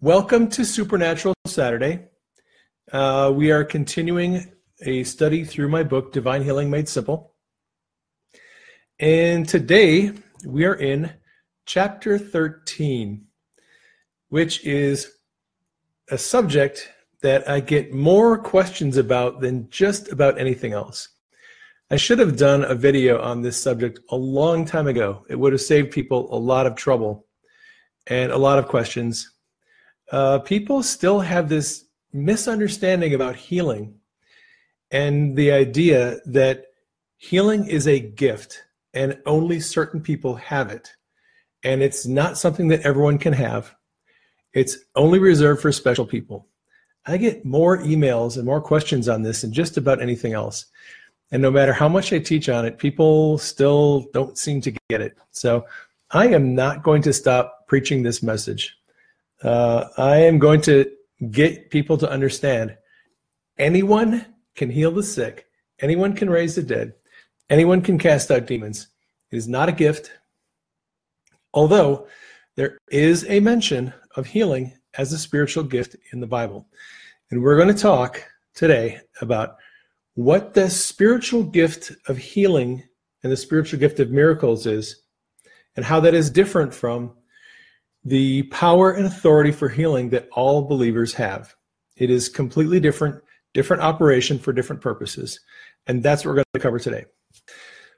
Welcome to Supernatural Saturday. Uh, we are continuing a study through my book, Divine Healing Made Simple. And today we are in chapter 13, which is a subject that I get more questions about than just about anything else. I should have done a video on this subject a long time ago. It would have saved people a lot of trouble and a lot of questions. Uh, people still have this misunderstanding about healing and the idea that healing is a gift and only certain people have it. And it's not something that everyone can have, it's only reserved for special people. I get more emails and more questions on this than just about anything else. And no matter how much I teach on it, people still don't seem to get it. So I am not going to stop preaching this message. Uh, I am going to get people to understand anyone can heal the sick, anyone can raise the dead, anyone can cast out demons. It is not a gift, although there is a mention of healing as a spiritual gift in the Bible. And we're going to talk today about what the spiritual gift of healing and the spiritual gift of miracles is, and how that is different from the power and authority for healing that all believers have. It is completely different, different operation for different purposes. And that's what we're going to cover today.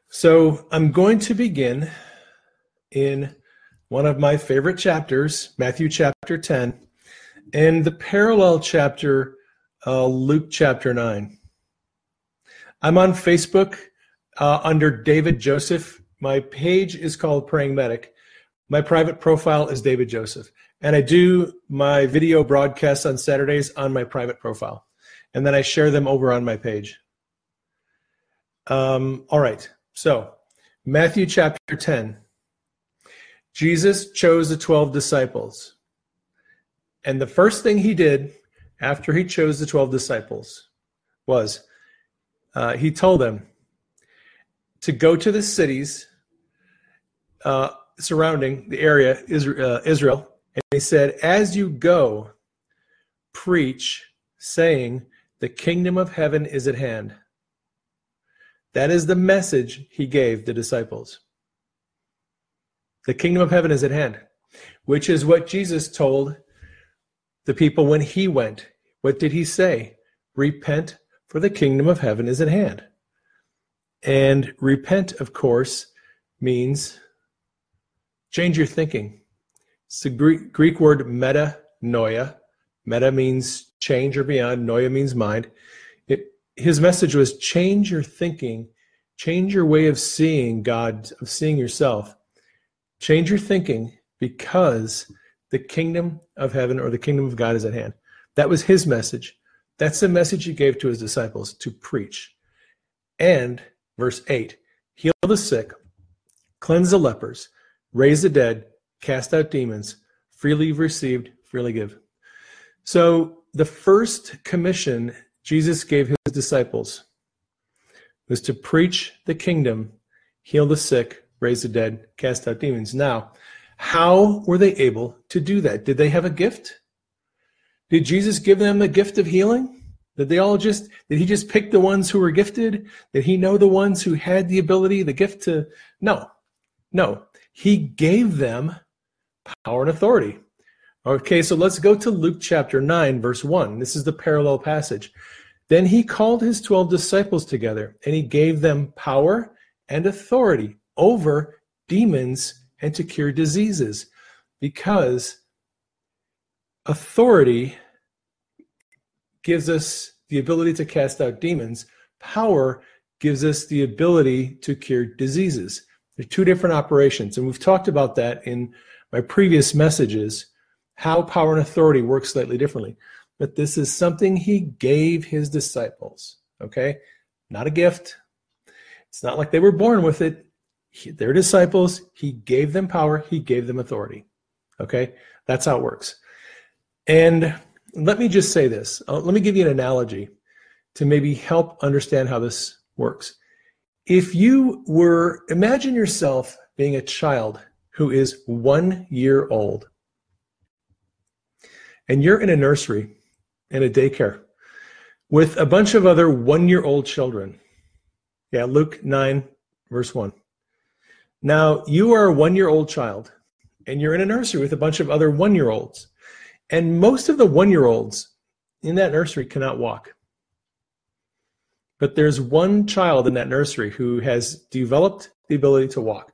So I'm going to begin in one of my favorite chapters, Matthew chapter 10, and the parallel chapter, uh, Luke chapter 9. I'm on Facebook uh, under David Joseph. My page is called Praying Medic. My private profile is David Joseph. And I do my video broadcasts on Saturdays on my private profile. And then I share them over on my page. Um, all right. So, Matthew chapter 10. Jesus chose the 12 disciples. And the first thing he did after he chose the 12 disciples was uh, he told them to go to the cities uh, surrounding the area, uh, Israel, and he said, As you go, preach, saying, The kingdom of heaven is at hand. That is the message he gave the disciples. The kingdom of heaven is at hand, which is what Jesus told the people when he went. What did he say? Repent, for the kingdom of heaven is at hand. And repent, of course, means change your thinking. It's the Greek, Greek word metanoia. Meta means change or beyond, noia means mind. It, his message was change your thinking, change your way of seeing God, of seeing yourself. Change your thinking because the kingdom of heaven or the kingdom of God is at hand. That was his message. That's the message he gave to his disciples to preach. And verse 8 heal the sick, cleanse the lepers, raise the dead, cast out demons, freely received, freely give. So the first commission Jesus gave his disciples was to preach the kingdom, heal the sick, raise the dead, cast out demons. Now, how were they able to do that? Did they have a gift? Did Jesus give them the gift of healing? Did they all just, did he just pick the ones who were gifted? Did he know the ones who had the ability, the gift to? No, no. He gave them power and authority. Okay, so let's go to Luke chapter 9, verse 1. This is the parallel passage. Then he called his 12 disciples together and he gave them power and authority over demons and to cure diseases because authority gives us the ability to cast out demons, power gives us the ability to cure diseases. They're two different operations, and we've talked about that in my previous messages how power and authority work slightly differently. But this is something he gave his disciples, okay? Not a gift. It's not like they were born with it. He, they're disciples. He gave them power, he gave them authority, okay? That's how it works. And let me just say this. Uh, let me give you an analogy to maybe help understand how this works. If you were, imagine yourself being a child who is one year old. and you're in a nursery, in a daycare, with a bunch of other one year old children. Yeah, Luke 9, verse 1. Now, you are a one year old child, and you're in a nursery with a bunch of other one year olds. And most of the one year olds in that nursery cannot walk. But there's one child in that nursery who has developed the ability to walk.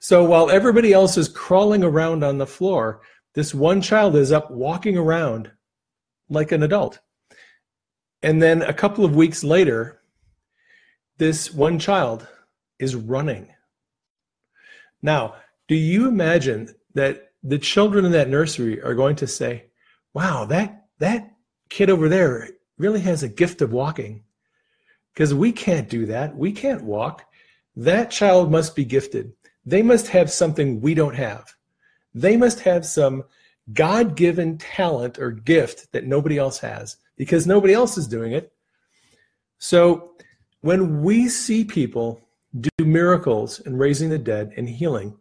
So while everybody else is crawling around on the floor, this one child is up walking around like an adult. And then a couple of weeks later, this one child is running. Now, do you imagine that the children in that nursery are going to say, wow, that, that kid over there really has a gift of walking? Because we can't do that. We can't walk. That child must be gifted. They must have something we don't have. They must have some God given talent or gift that nobody else has because nobody else is doing it. So when we see people do miracles and raising the dead and healing,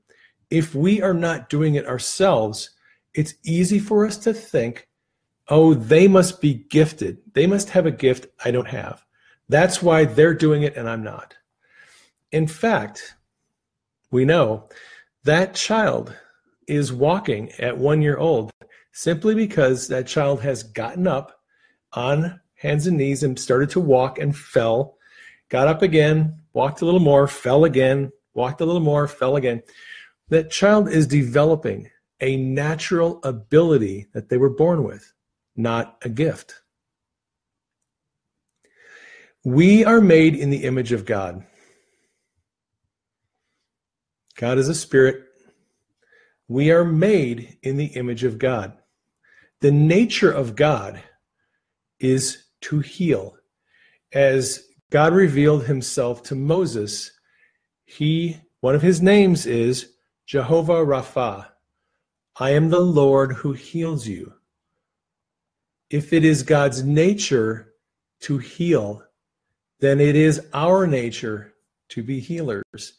if we are not doing it ourselves, it's easy for us to think, oh, they must be gifted. They must have a gift I don't have. That's why they're doing it and I'm not. In fact, we know that child is walking at one year old simply because that child has gotten up on hands and knees and started to walk and fell, got up again, walked a little more, fell again, walked a little more, fell again. That child is developing a natural ability that they were born with, not a gift. We are made in the image of God. God is a spirit. We are made in the image of God. The nature of God is to heal. As God revealed himself to Moses, he one of his names is Jehovah Rapha. I am the Lord who heals you. If it is God's nature to heal, then it is our nature to be healers.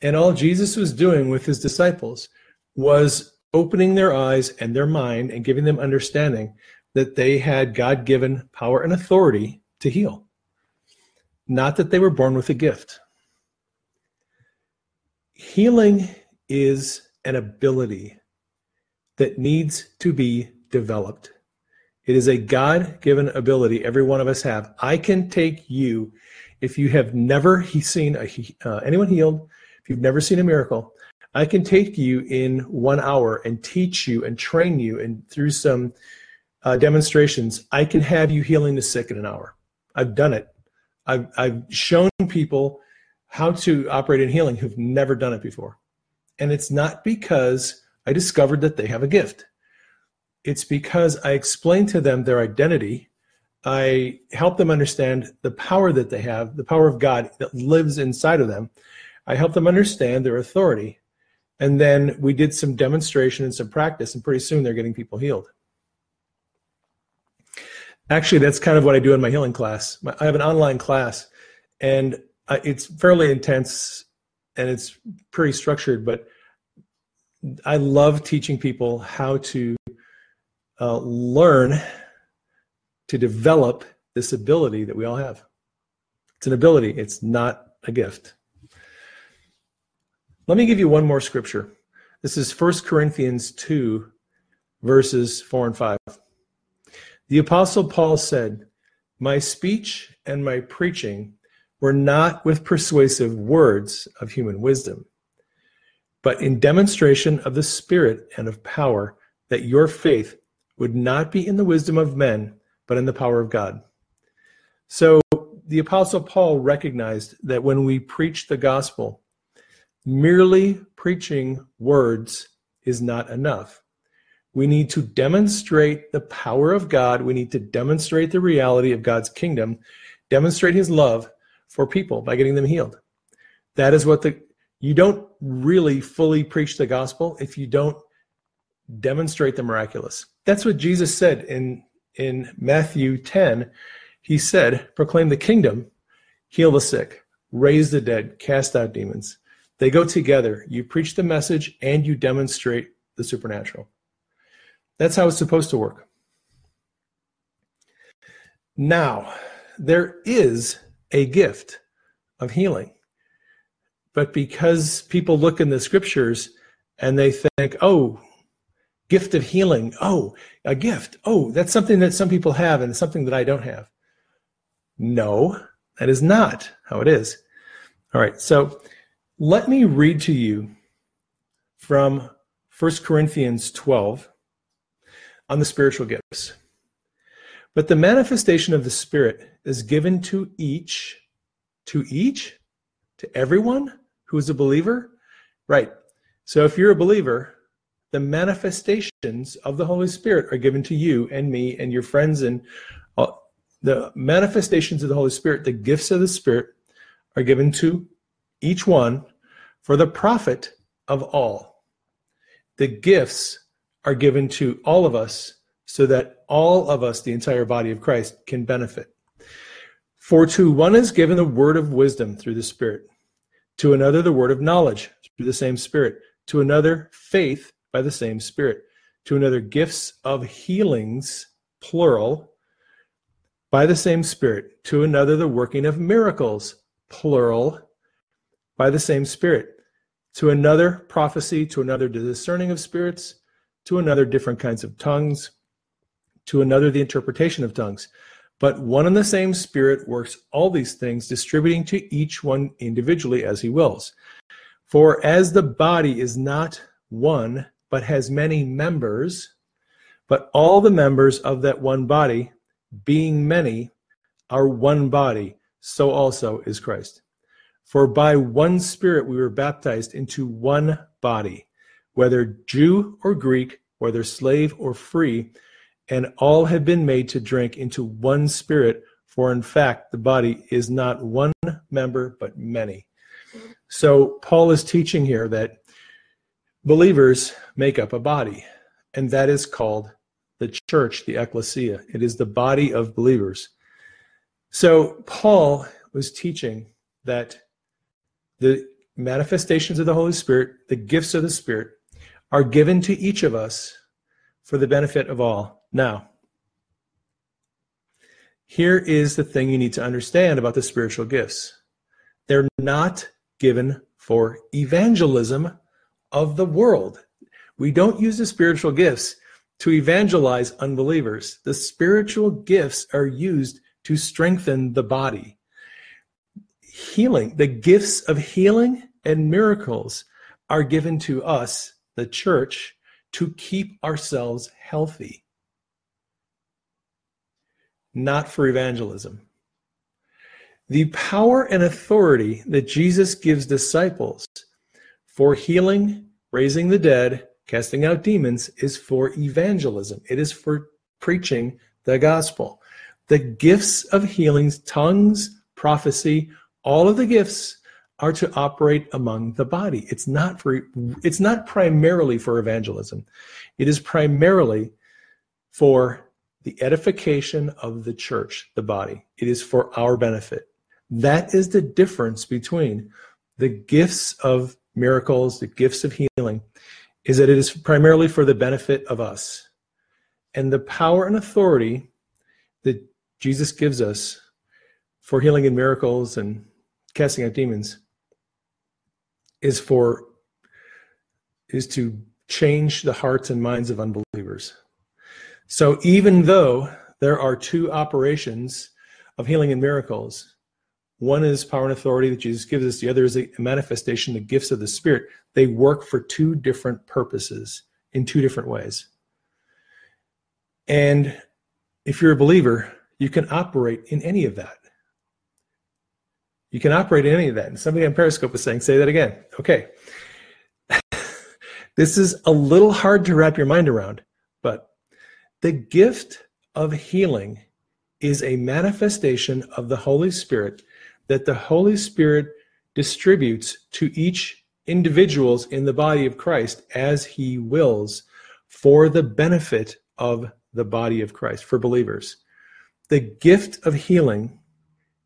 And all Jesus was doing with his disciples was opening their eyes and their mind and giving them understanding that they had God given power and authority to heal, not that they were born with a gift. Healing is an ability that needs to be developed. It is a God given ability every one of us have. I can take you, if you have never seen a, uh, anyone healed, if you've never seen a miracle, I can take you in one hour and teach you and train you, and through some uh, demonstrations, I can have you healing the sick in an hour. I've done it. I've, I've shown people how to operate in healing who've never done it before. And it's not because I discovered that they have a gift. It's because I explain to them their identity. I help them understand the power that they have, the power of God that lives inside of them. I help them understand their authority. And then we did some demonstration and some practice, and pretty soon they're getting people healed. Actually, that's kind of what I do in my healing class. I have an online class, and it's fairly intense and it's pretty structured, but I love teaching people how to uh, learn to develop this ability that we all have. It's an ability, it's not a gift. Let me give you one more scripture. This is 1 Corinthians 2, verses 4 and 5. The Apostle Paul said, My speech and my preaching were not with persuasive words of human wisdom, but in demonstration of the Spirit and of power, that your faith would not be in the wisdom of men, but in the power of God. So the Apostle Paul recognized that when we preach the gospel, merely preaching words is not enough. We need to demonstrate the power of God. We need to demonstrate the reality of God's kingdom, demonstrate his love for people by getting them healed. That is what the you don't really fully preach the gospel if you don't demonstrate the miraculous. That's what Jesus said in in Matthew 10. He said, "Proclaim the kingdom, heal the sick, raise the dead, cast out demons." They go together. You preach the message and you demonstrate the supernatural. That's how it's supposed to work. Now, there is a gift of healing. But because people look in the scriptures and they think, oh, gift of healing, oh, a gift, oh, that's something that some people have and something that I don't have. No, that is not how it is. All right, so let me read to you from 1 Corinthians 12 on the spiritual gifts. But the manifestation of the Spirit is given to each, to each, to everyone who is a believer? Right. So if you're a believer, the manifestations of the Holy Spirit are given to you and me and your friends and all, the manifestations of the Holy Spirit, the gifts of the Spirit are given to each one for the profit of all. The gifts are given to all of us so that all of us, the entire body of Christ, can benefit. For to one is given the word of wisdom through the Spirit, to another the word of knowledge through the same Spirit, to another faith by the same Spirit, to another gifts of healings, plural, by the same Spirit, to another the working of miracles, plural, by the same Spirit, to another prophecy, to another the discerning of spirits, to another different kinds of tongues, to another the interpretation of tongues. But one and the same Spirit works all these things, distributing to each one individually as he wills. For as the body is not one, but has many members, but all the members of that one body, being many, are one body, so also is Christ. For by one Spirit we were baptized into one body, whether Jew or Greek, whether slave or free and all have been made to drink into one spirit, for in fact the body is not one member, but many. So Paul is teaching here that believers make up a body, and that is called the church, the ecclesia. It is the body of believers. So Paul was teaching that the manifestations of the Holy Spirit, the gifts of the Spirit, are given to each of us for the benefit of all. Now, here is the thing you need to understand about the spiritual gifts they're not given for evangelism of the world. We don't use the spiritual gifts to evangelize unbelievers. The spiritual gifts are used to strengthen the body. Healing, the gifts of healing and miracles are given to us, the church, to keep ourselves healthy not for evangelism. The power and authority that Jesus gives disciples for healing, raising the dead, casting out demons is for evangelism. It is for preaching the gospel. The gifts of healings, tongues, prophecy, all of the gifts are to operate among the body. It's not for it's not primarily for evangelism. It is primarily for the edification of the church, the body. It is for our benefit. That is the difference between the gifts of miracles, the gifts of healing, is that it is primarily for the benefit of us. And the power and authority that Jesus gives us for healing and miracles and casting out demons is for is to change the hearts and minds of unbelievers so even though there are two operations of healing and miracles, one is power and authority that Jesus gives us, the other is a manifestation, the gifts of the Spirit. They work for two different purposes in two different ways. And if you're a believer, you can operate in any of that. You can operate in any of that. And somebody on Periscope is saying, say that again. Okay. this is a little hard to wrap your mind around, but the gift of healing is a manifestation of the Holy Spirit that the Holy Spirit distributes to each individuals in the body of Christ as he wills for the benefit of the body of Christ for believers. The gift of healing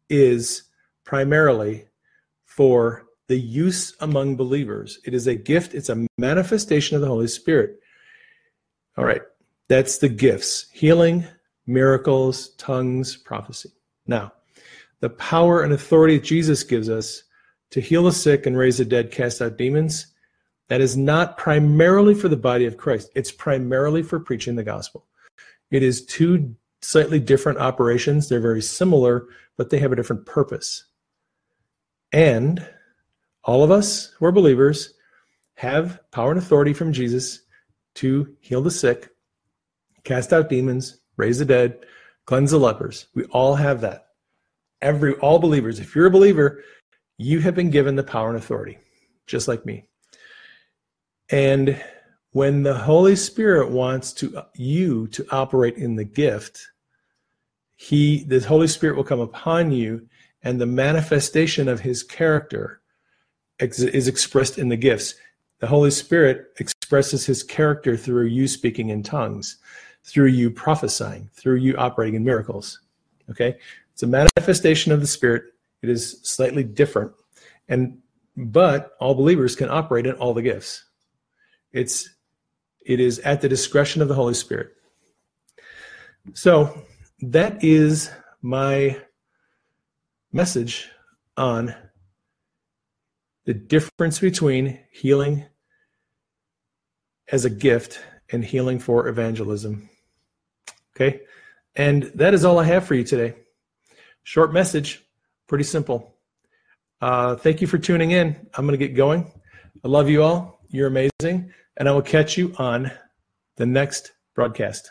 is primarily for the use among believers. It is a gift, it's a manifestation of the Holy Spirit. All right. That's the gifts healing, miracles, tongues, prophecy. Now, the power and authority that Jesus gives us to heal the sick and raise the dead, cast out demons, that is not primarily for the body of Christ. It's primarily for preaching the gospel. It is two slightly different operations. They're very similar, but they have a different purpose. And all of us who are believers have power and authority from Jesus to heal the sick, cast out demons, raise the dead, cleanse the lepers. We all have that. Every all believers, if you're a believer, you have been given the power and authority, just like me. And when the Holy Spirit wants to uh, you to operate in the gift, he the Holy Spirit will come upon you and the manifestation of his character ex- is expressed in the gifts. The Holy Spirit expresses his character through you speaking in tongues, through you prophesying, through you operating in miracles. Okay? It's a manifestation of the Spirit. It is slightly different. And but all believers can operate in all the gifts. It's it is at the discretion of the Holy Spirit. So that is my message on the difference between healing as a gift and healing for evangelism. Okay? And that is all I have for you today. Short message, pretty simple. Uh, thank you for tuning in. I'm going to get going. I love you all. You're amazing. And I will catch you on the next broadcast.